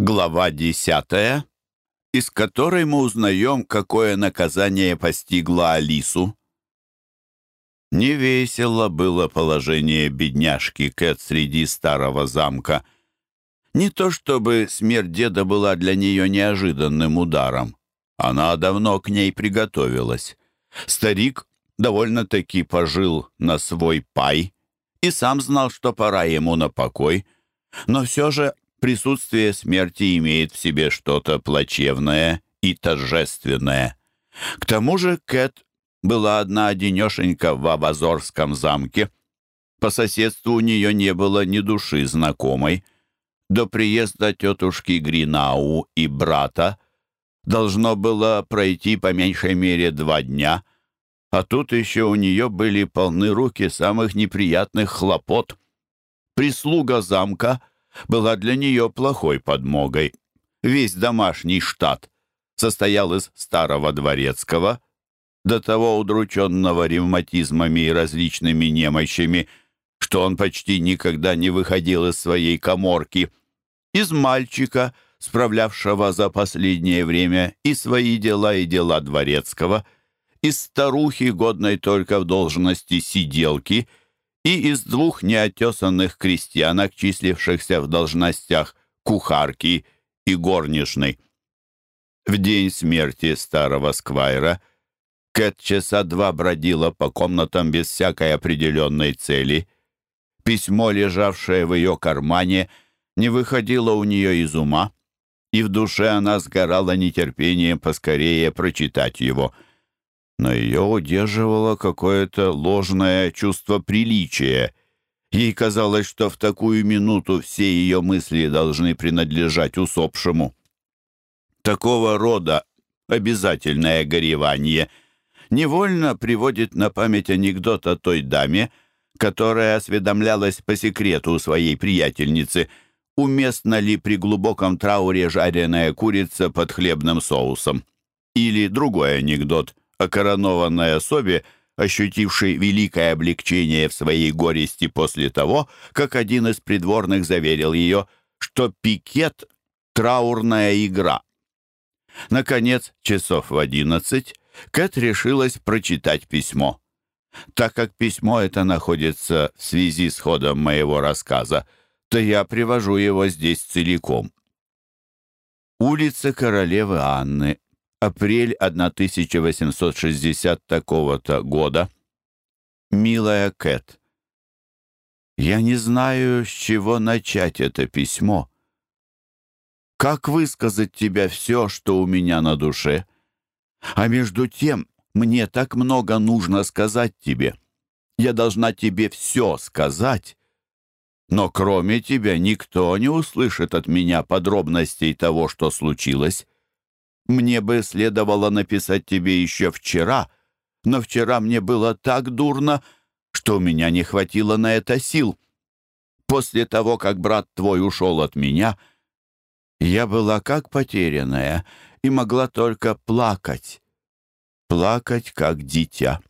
Глава 10, из которой мы узнаем, какое наказание постигло Алису. Невесело было положение бедняжки Кэт среди старого замка. Не то чтобы смерть деда была для нее неожиданным ударом. Она давно к ней приготовилась. Старик довольно-таки пожил на свой пай и сам знал, что пора ему на покой — но все же присутствие смерти имеет в себе что-то плачевное и торжественное. К тому же Кэт была одна одинешенька в Абазорском замке. По соседству у нее не было ни души знакомой. До приезда тетушки Гринау и брата должно было пройти по меньшей мере два дня, а тут еще у нее были полны руки самых неприятных хлопот. Прислуга замка была для нее плохой подмогой. Весь домашний штат состоял из старого дворецкого, до того удрученного ревматизмами и различными немощами, что он почти никогда не выходил из своей коморки, из мальчика, справлявшего за последнее время и свои дела, и дела дворецкого, из старухи, годной только в должности сиделки, и из двух неотесанных крестьянок, числившихся в должностях кухарки и горничной. В день смерти старого сквайра Кэт часа два бродила по комнатам без всякой определенной цели. Письмо, лежавшее в ее кармане, не выходило у нее из ума, и в душе она сгорала нетерпением поскорее прочитать его — но ее удерживало какое-то ложное чувство приличия. Ей казалось, что в такую минуту все ее мысли должны принадлежать усопшему. Такого рода обязательное горевание невольно приводит на память анекдот о той даме, которая осведомлялась по секрету у своей приятельницы, уместно ли при глубоком трауре жареная курица под хлебным соусом. Или другой анекдот окоронованной особе, ощутившей великое облегчение в своей горести после того, как один из придворных заверил ее, что пикет — траурная игра. Наконец, часов в одиннадцать, Кэт решилась прочитать письмо. Так как письмо это находится в связи с ходом моего рассказа, то я привожу его здесь целиком. Улица королевы Анны, Апрель 1860 такого-то года. Милая Кэт, я не знаю, с чего начать это письмо. Как высказать тебе все, что у меня на душе? А между тем, мне так много нужно сказать тебе. Я должна тебе все сказать. Но кроме тебя никто не услышит от меня подробностей того, что случилось. Мне бы следовало написать тебе еще вчера, но вчера мне было так дурно, что у меня не хватило на это сил. После того, как брат твой ушел от меня, я была как потерянная и могла только плакать. Плакать, как дитя.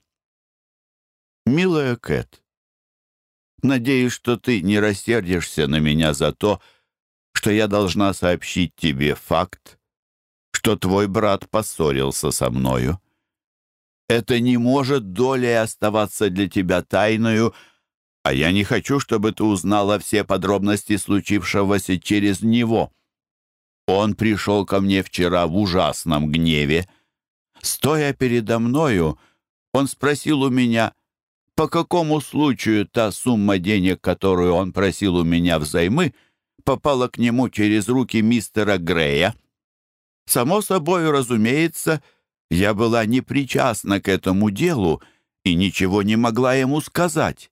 Милая Кэт, надеюсь, что ты не рассердишься на меня за то, что я должна сообщить тебе факт, что твой брат поссорился со мною. Это не может долей оставаться для тебя тайною, а я не хочу, чтобы ты узнала все подробности случившегося через него. Он пришел ко мне вчера в ужасном гневе. Стоя передо мною, он спросил у меня, по какому случаю та сумма денег, которую он просил у меня взаймы, попала к нему через руки мистера Грея. Само собой разумеется, я была не причастна к этому делу и ничего не могла ему сказать.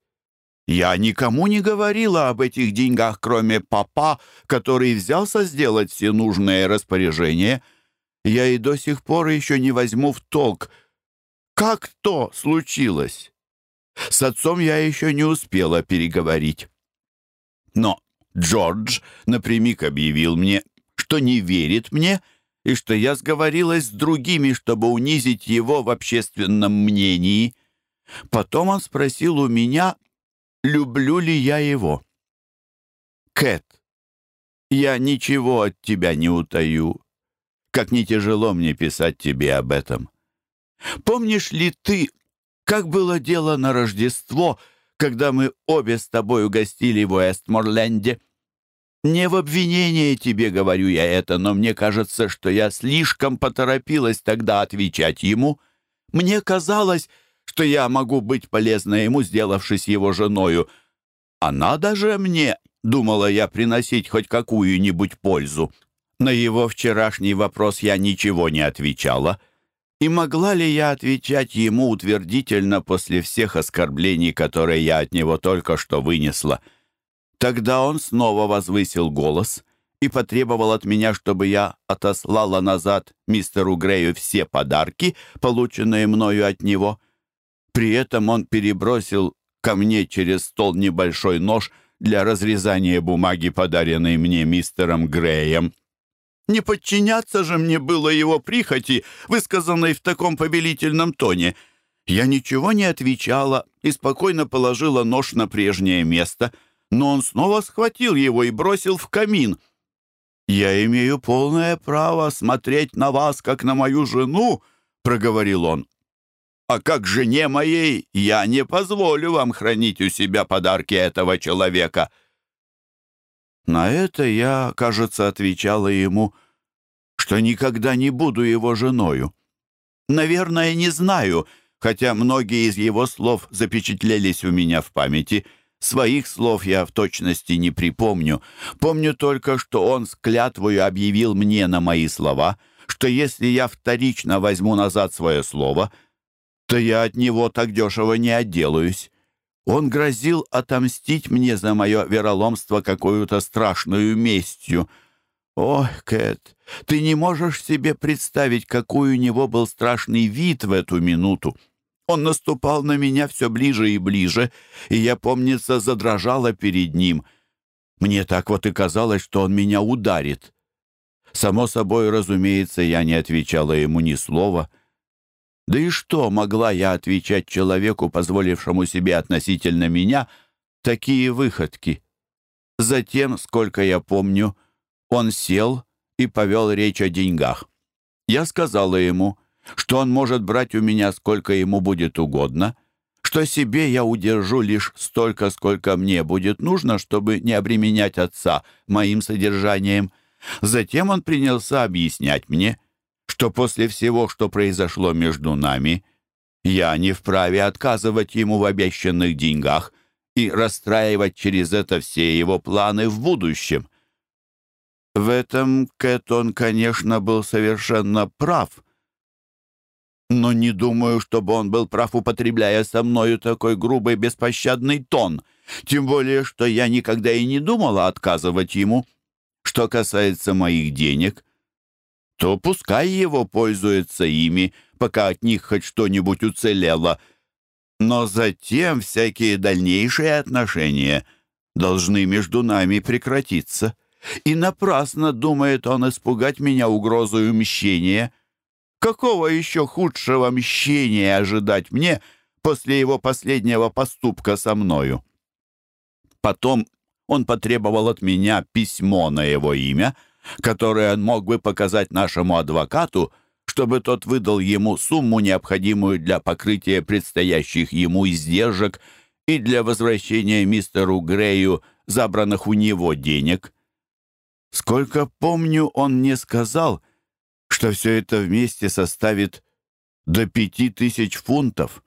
Я никому не говорила об этих деньгах, кроме папа, который взялся сделать все нужные распоряжения. Я и до сих пор еще не возьму в толк, как то случилось. С отцом я еще не успела переговорить. Но Джордж напрямик объявил мне, что не верит мне — и что я сговорилась с другими, чтобы унизить его в общественном мнении. Потом он спросил у меня, люблю ли я его. Кэт, Я ничего от тебя не утаю. Как не тяжело мне писать тебе об этом. Помнишь ли ты, как было Не в обвинение тебе говорю я это, но мне кажется, что я слишком поторопилась тогда отвечать ему. Мне казалось, что я могу быть полезна ему, сделавшись его женою. Она даже мне, думала я, приносить хоть какую-нибудь пользу. На его вчерашний вопрос я ничего не отвечала. И могла ли я отвечать ему утвердительно после всех оскорблений, которые я от него только что вынесла?» Тогда он снова возвысил голос и потребовал от меня, чтобы я отослала назад мистеру Грею все подарки, полученные мною от него. При этом он перебросил ко мне через стол небольшой нож для разрезания бумаги, подаренной мне мистером Греем. Не подчиняться же мне было его прихоти, высказанной в таком повелительном тоне. Я ничего не отвечала и спокойно положила нож на прежнее место — но он снова схватил его и бросил в камин. «Я имею полное право смотреть на вас, как на мою жену», — проговорил он. «А как жене моей я не позволю вам хранить у Своих слов я в точности не припомню. Помню только, что он с клятвою объявил мне на мои слова, что если я вторично возьму назад свое слово, то я от него так дешево не отделаюсь. Он грозил отомстить мне за мое вероломство какую-то страшную местью. Ой, Кэт, ты не можешь себе представить, какой у него был страшный вид в эту минуту. Он наступал на меня все ближе и ближе, и я, помнится, задрожала перед ним. Мне так вот и казалось, что он меня ударит. Само собой, разумеется, я не отвечала ему ни слова. Да и что могла я отвечать человеку, позволившему себе относительно меня такие выходки? Затем, сколько я помню, он сел и что он может брать у меня сколько ему будет угодно, что себе я удержу лишь столько, сколько мне будет нужно, чтобы не обременять отца моим содержанием. Затем он принялся объяснять мне, что после всего, что произошло между нами, я не вправе отказывать ему в обещанных деньгах и расстраивать через это все его планы в будущем. В этом Кэт он, конечно, был совершенно прав — но не думаю, чтобы он был прав, употребляя со мною такой грубый, беспощадный тон. Тем более, что я никогда и не думала отказывать ему. Что касается моих денег, то пускай его пользуется ими, пока от них хоть что-нибудь уцелело. Но затем всякие дальнейшие отношения должны между нами прекратиться. И напрасно думает он испугать меня угрозой мщения — Какого еще худшего мщения ожидать мне после его последнего поступка со мною? Потом он потребовал от меня письмо на его имя, которое он мог бы показать нашему адвокату, чтобы тот выдал ему сумму, необходимую для покрытия предстоящих ему издержек и для возвращения мистеру Грею забранных у него денег. Сколько помню, он мне сказал — что все это вместе составит до пяти тысяч фунтов.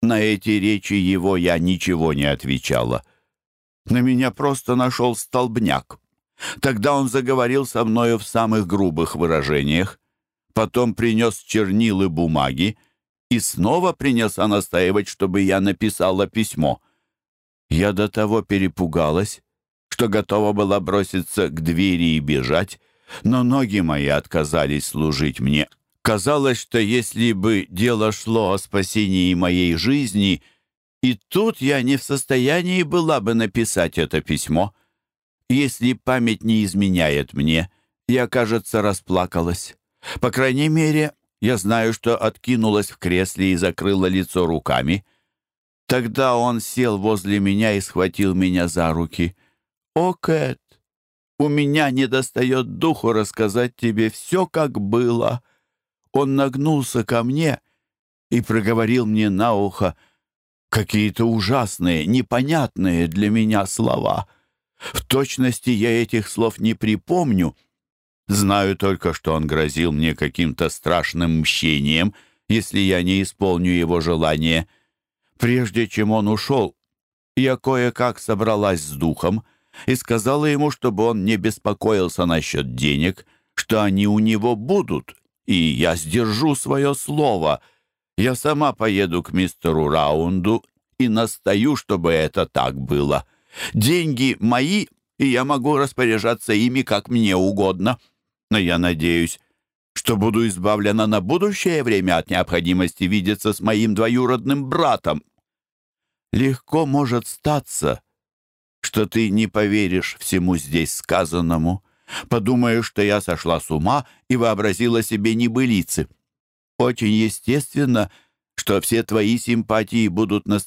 На эти речи его я ничего не отвечала. На меня просто нашел столбняк. Тогда он заговорил со мною в самых грубых выражениях, потом принес чернилы бумаги и снова принялся настаивать, чтобы я написала письмо. Я до того перепугалась, что готова была броситься к двери и бежать, но ноги мои отказались служить мне. Казалось, что если бы дело шло о спасении моей жизни, и тут я не в состоянии была бы написать это письмо. Если память не изменяет мне, я, кажется, расплакалась. По крайней мере, я знаю, что откинулась в кресле и закрыла лицо руками. Тогда он сел возле меня и схватил меня за руки. «О, Кэт, У меня не достает духу рассказать тебе все, как было. Он нагнулся ко мне и проговорил мне на ухо какие-то ужасные, непонятные для меня слова. В точности я этих слов не припомню. Знаю только, что он грозил мне каким-то страшным мщением, если я не исполню его желание. Прежде чем он ушел, я кое-как собралась с духом и сказала ему, чтобы он не беспокоился насчет денег, что они у него будут, и я сдержу свое слово. Я сама поеду к мистеру Раунду и настаю, чтобы это так было. Деньги мои, и я могу распоряжаться ими, как мне угодно. Но я надеюсь, что буду избавлена на будущее время от необходимости видеться с моим двоюродным братом. Легко может статься, что ты не поверишь всему здесь сказанному, подумаешь, что я сошла с ума и вообразила себе небылицы. Очень естественно, что все твои симпатии будут на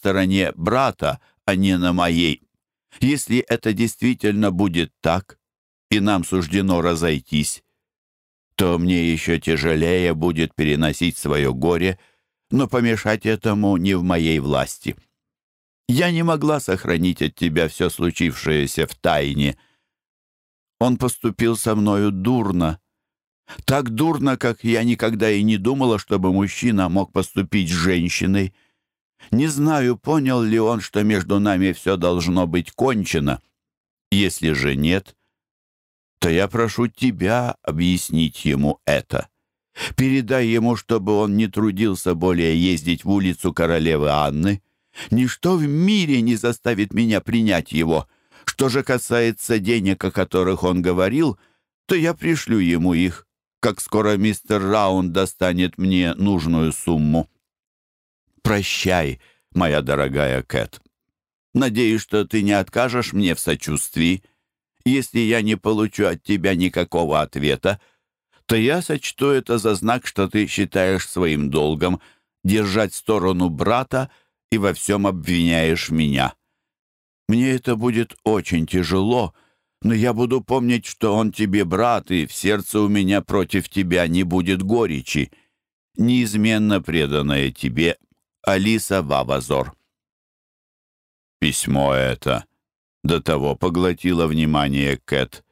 стороне Я не могла сохранить от тебя все случившееся в тайне. Он поступил со мною дурно. Так дурно, как я никогда и не думала, чтобы мужчина мог поступить с женщиной. Не знаю, понял ли он, что между нами все должно быть кончено. Если же нет, то я прошу тебя объяснить ему это. Передай ему, чтобы он не трудился более ездить в улицу королевы Анны, Ничто в мире не заставит меня принять его. Что же касается денег, о которых он говорил, то я пришлю ему их, как скоро мистер Раунд достанет мне нужную сумму. Прощай, моя дорогая Кэт. Надеюсь, что ты не откажешь мне в сочувствии. Если я не получу от тебя никакого ответа, то я сочту это за знак, что ты считаешь своим долгом держать сторону брата и во всем обвиняешь меня. Мне это будет очень тяжело, но я буду помнить, что он тебе брат, и в сердце у меня против тебя не будет горечи. Неизменно преданная тебе Алиса Вавазор. Письмо это до того поглотило внимание Кэт,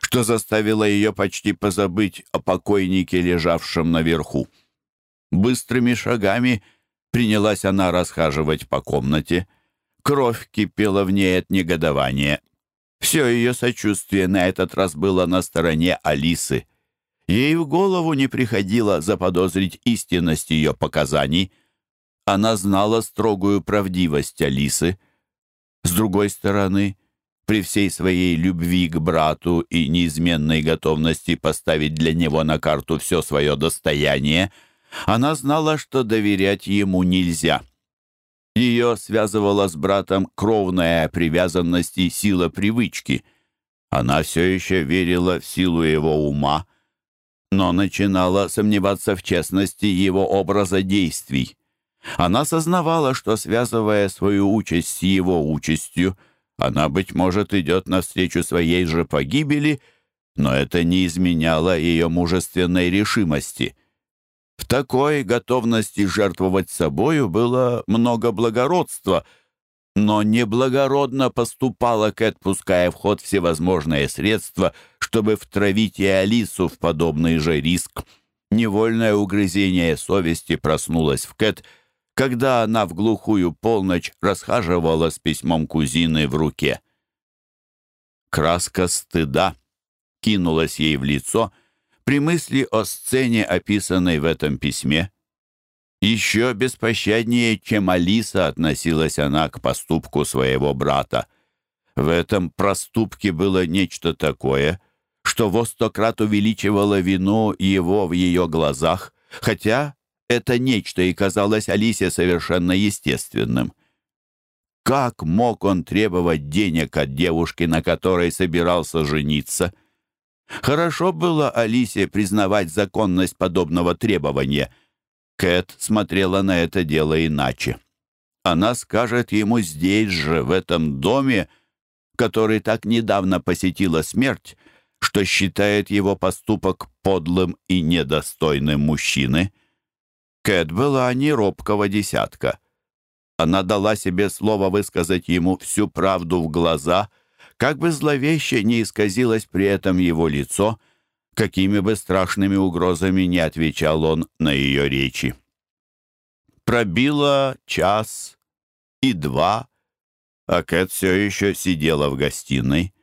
что заставило ее почти позабыть о покойнике, лежавшем наверху. Быстрыми шагами — Принялась она расхаживать по комнате. Кровь кипела в ней от негодования. Все ее сочувствие на этот раз было на стороне Алисы. Ей в голову не приходило заподозрить истинность ее показаний. Она знала строгую правдивость Алисы. С другой стороны, при всей своей любви к брату и неизменной готовности поставить для него на карту все свое достояние — она знала, что доверять ему нельзя. Ее связывала с братом кровная привязанность и сила привычки. Она все еще верила в силу его ума, но начинала сомневаться в честности его образа действий. Она сознавала, что, связывая свою участь с его участью, она, быть может, идет навстречу своей же погибели, но это не изменяло ее мужественной решимости — в такой готовности жертвовать собою было много благородства, но неблагородно поступала Кэт, пуская в ход всевозможные средства, чтобы втравить и Алису в подобный же риск. Невольное угрызение совести проснулось в Кэт, когда она в глухую полночь расхаживала с письмом кузины в руке. Краска стыда кинулась ей в лицо — При мысли о сцене, описанной в этом письме, еще беспощаднее, чем Алиса, относилась она к поступку своего брата. В этом проступке было нечто такое, что во сто крат увеличивало вину его в ее глазах, хотя это нечто и казалось Алисе совершенно естественным. Как мог он требовать денег от девушки, на которой собирался жениться — Хорошо было Алисе признавать законность подобного требования. Кэт смотрела на это дело иначе. Она скажет ему здесь же, в этом доме, который так недавно посетила смерть, что считает его поступок подлым и недостойным мужчины. Кэт была не робкого десятка. Она дала себе слово высказать ему всю правду в глаза — как бы зловеще не исказилось при этом его лицо, какими бы страшными угрозами не отвечал он на ее речи. Пробило час и два, а Кэт все еще сидела в гостиной.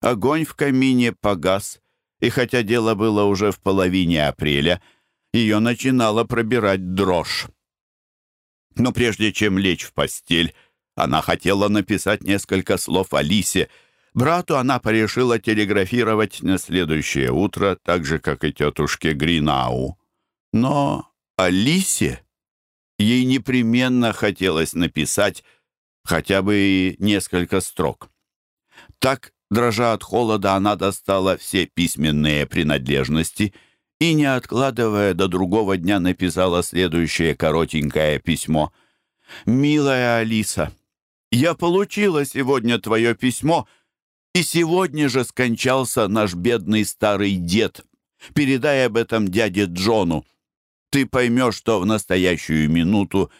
Огонь в камине погас, и хотя дело было уже в половине апреля, ее начинала пробирать дрожь. Но прежде чем лечь в постель, она хотела написать несколько слов Алисе — Брату она порешила телеграфировать на следующее утро, так же, как и тетушке Гринау. Но Алисе ей непременно хотелось написать хотя бы и несколько строк. Так, дрожа от холода, она достала все письменные принадлежности и, не откладывая до другого дня, написала следующее коротенькое письмо. «Милая Алиса, я получила сегодня твое письмо, и сегодня же скончался наш бедный старый дед. Передай об этом дяде Джону. Ты поймешь, что в настоящую минуту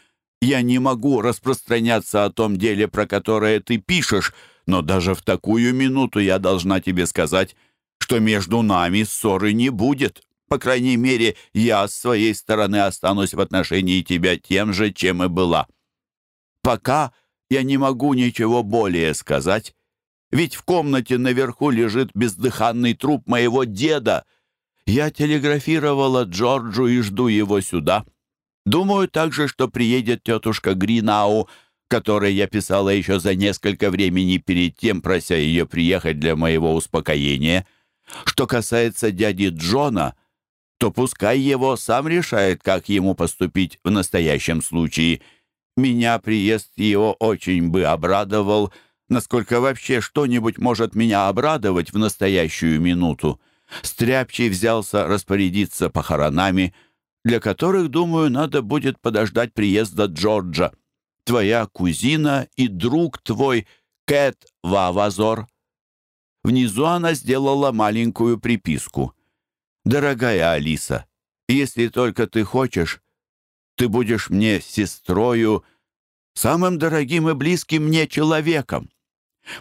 я не могу распространяться о том деле, про которое ты пишешь, но даже в такую минуту я должна тебе сказать, что между нами ссоры не будет. По крайней мере, я с своей стороны останусь в отношении тебя тем же, чем и была. Пока я не Ведь в комнате наверху лежит бездыханный труп моего деда. Я телеграфировала Джорджу и жду его сюда. Думаю также, что приедет тетушка Гринау, которой я писала еще за несколько времени перед тем, прося ее приехать для моего успокоения. Что касается дяди Джона, то пускай его сам решает, как ему поступить в настоящем случае. Меня приезд его очень бы обрадовал — Насколько вообще что-нибудь может меня обрадовать в настоящую минуту? Стряпчий взялся распорядиться похоронами, для которых, думаю, надо будет подождать приезда Джорджа. Твоя кузина и друг твой Кэт Вавазор. Внизу она сделала маленькую приписку. «Дорогая Алиса, если только ты хочешь, ты будешь мне сестрою, самым дорогим и близким мне человеком».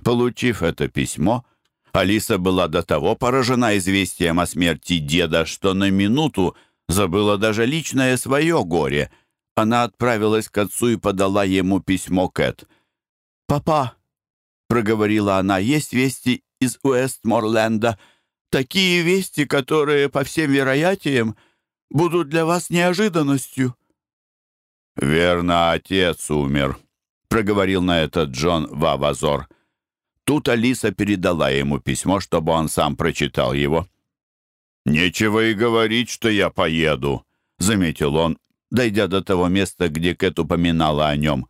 Получив это письмо, Алиса была до того поражена известием о смерти деда, что на минуту забыла даже личное свое горе. Она отправилась к отцу и подала ему письмо Кэт. «Папа», — проговорила она, — «есть вести из Уэстморленда. Такие вести, которые, по всем вероятиям, будут для вас неожиданностью». «Верно, отец умер», — проговорил на это Джон Вавазор. Тут Алиса передала ему письмо, чтобы он сам прочитал его. «Нечего и говорить, что я поеду», — заметил он, дойдя до того места, где Кэт упоминала о нем.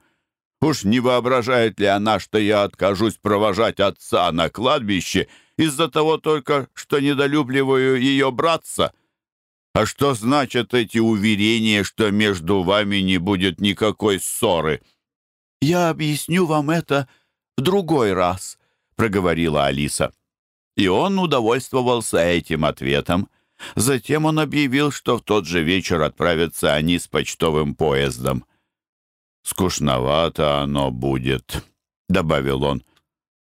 «Уж не воображает ли она, что я откажусь провожать отца на кладбище из-за того только, что недолюбливаю ее братца? А что значат эти уверения, что между вами не будет никакой ссоры?» «Я объясню вам это в другой раз», проговорила Алиса. И он удовольствовался этим ответом. Затем он объявил, что в тот же вечер отправятся они с почтовым поездом. «Скучновато оно будет», — добавил он.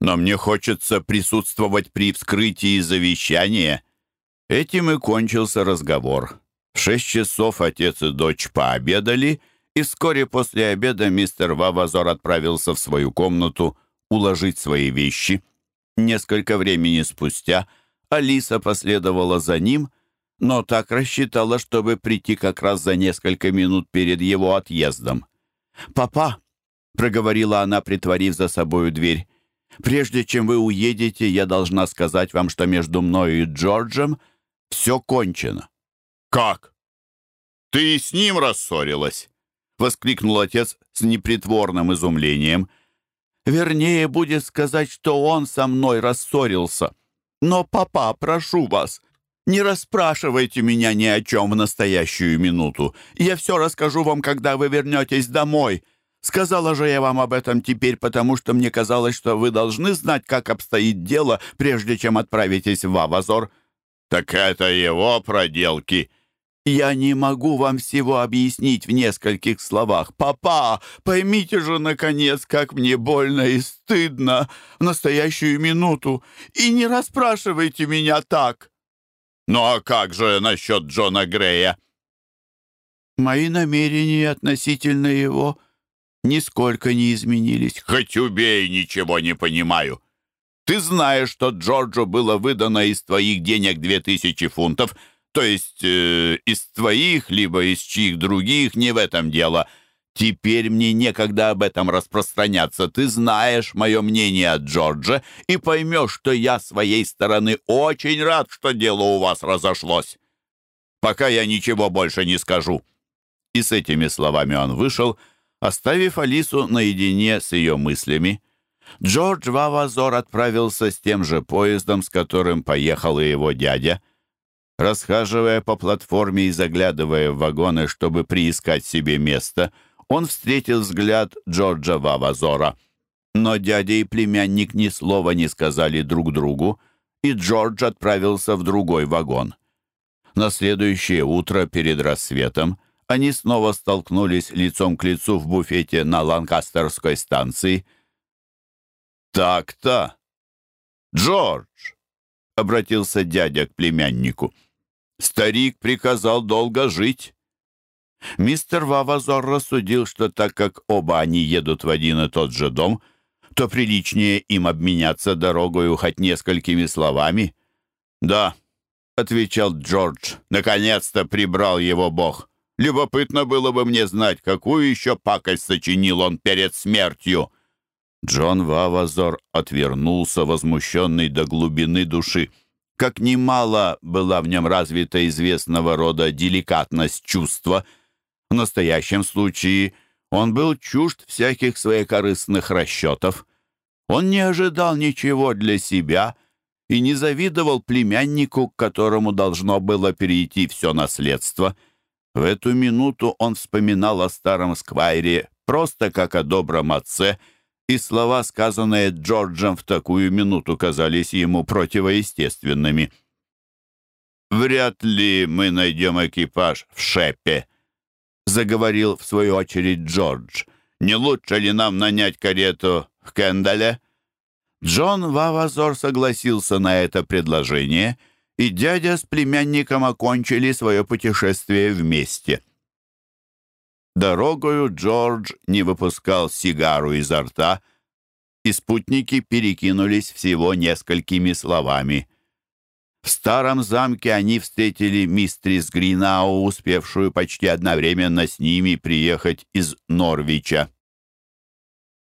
«Но мне хочется присутствовать при вскрытии завещания». Этим и кончился разговор. В шесть часов отец и дочь пообедали, и вскоре после обеда мистер Вавазор отправился в свою комнату — уложить свои вещи. Несколько времени спустя Алиса последовала за ним, но так рассчитала, чтобы прийти как раз за несколько минут перед его отъездом. «Папа», — проговорила она, притворив за собою дверь, «прежде чем вы уедете, я должна сказать вам, что между мной и Джорджем все кончено». «Как? Ты с ним рассорилась?» — воскликнул отец с непритворным изумлением — вернее будет сказать, что он со мной рассорился. Но, папа, прошу вас, не расспрашивайте меня ни о чем в настоящую минуту. Я все расскажу вам, когда вы вернетесь домой. Сказала же я вам об этом теперь, потому что мне казалось, что вы должны знать, как обстоит дело, прежде чем отправитесь в Авазор». «Так это его проделки!» «Я не могу вам всего объяснить в нескольких словах. Папа, поймите же, наконец, как мне больно и стыдно в настоящую минуту, и не расспрашивайте меня так». «Ну а как же насчет Джона Грея?» «Мои намерения относительно То есть э, из твоих, либо из чьих других, не в этом дело. Теперь мне некогда об этом распространяться. Ты знаешь мое мнение о Джордже и поймешь, что я своей стороны очень рад, что дело у вас разошлось. Пока я ничего больше не скажу». И с этими словами он вышел, оставив Алису наедине с ее мыслями. Джордж Вавазор отправился с тем же поездом, с которым поехал и его дядя — Расхаживая по платформе и заглядывая в вагоны, чтобы приискать себе место, он встретил взгляд Джорджа Вавазора. Но дядя и племянник ни слова не сказали друг другу, и Джордж отправился в другой вагон. На следующее утро перед рассветом они снова столкнулись лицом к лицу в буфете на Ланкастерской станции. «Так-то! Джордж!» обратился дядя к племяннику. «Старик приказал долго жить». Мистер Вавазор рассудил, что так как оба они едут в один и тот же дом, то приличнее им обменяться дорогою хоть несколькими словами. «Да», — отвечал Джордж, — «наконец-то прибрал его Бог. Любопытно было бы мне знать, какую еще пакость сочинил он перед смертью». Джон Вавазор отвернулся, возмущенный до глубины души. Как немало была в нем развита известного рода деликатность чувства. В настоящем случае он был чужд всяких своих корыстных расчетов. Он не ожидал ничего для себя и не завидовал племяннику, к которому должно было перейти все наследство. В эту минуту он вспоминал о старом сквайре просто как о добром отце — и слова, сказанные Джорджем в такую минуту, казались ему противоестественными. «Вряд ли мы найдем экипаж в Шепе», — заговорил в свою очередь Джордж. «Не лучше ли нам нанять карету в Кендале?» Джон Вавазор согласился на это предложение, и дядя с племянником окончили свое путешествие вместе — Дорогою Джордж не выпускал сигару изо рта, и спутники перекинулись всего несколькими словами. В старом замке они встретили мистрис Гринау, успевшую почти одновременно с ними приехать из Норвича.